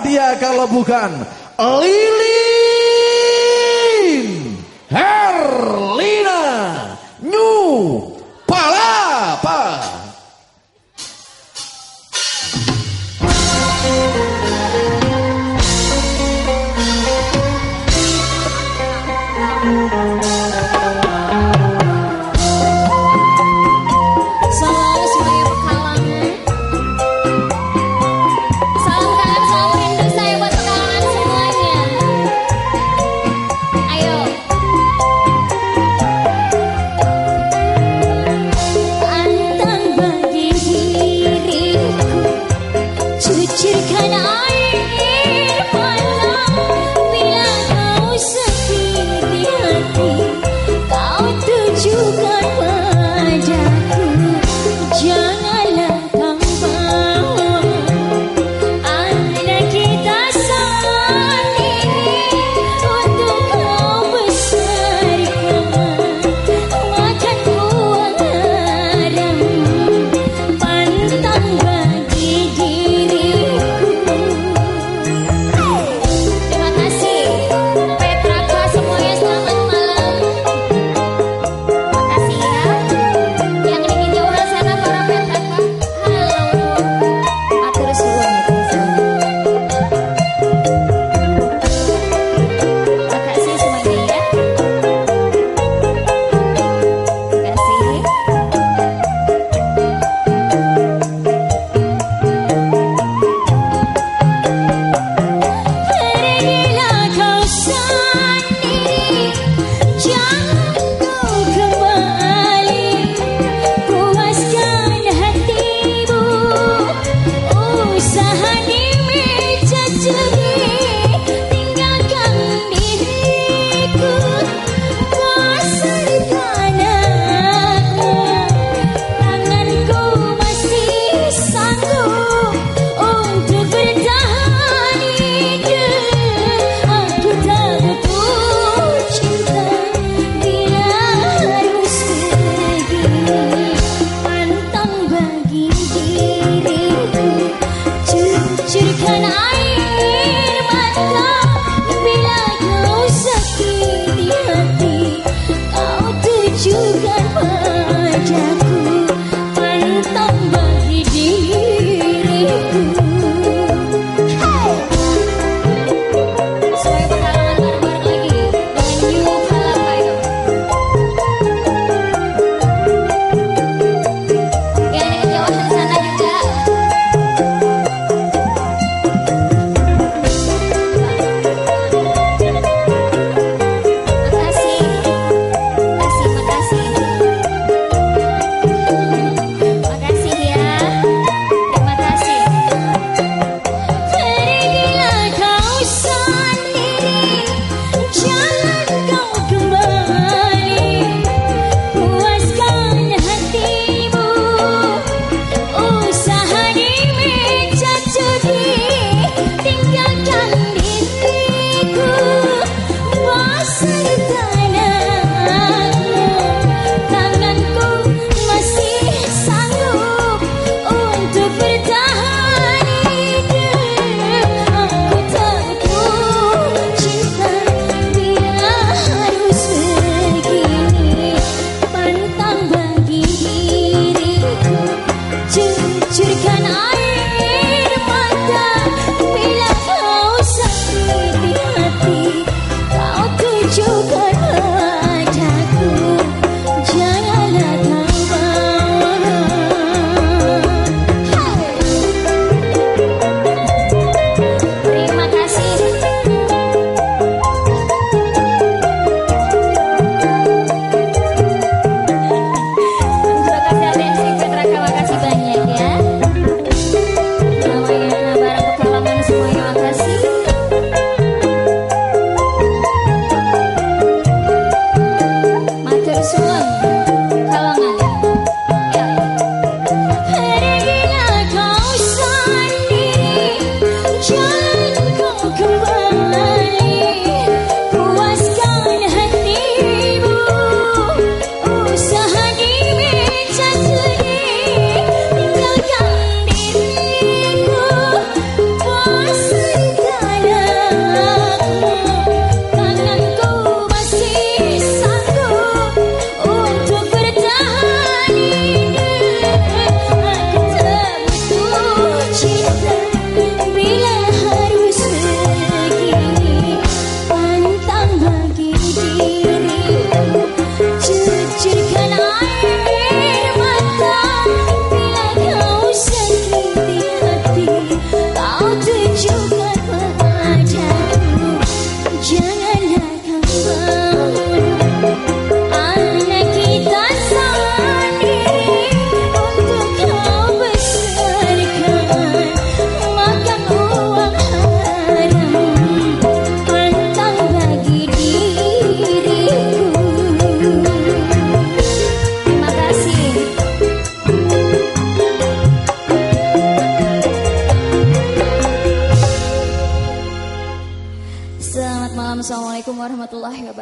Dia kalau bukan Lilin Herlina warahmatullahi wabarakatuh.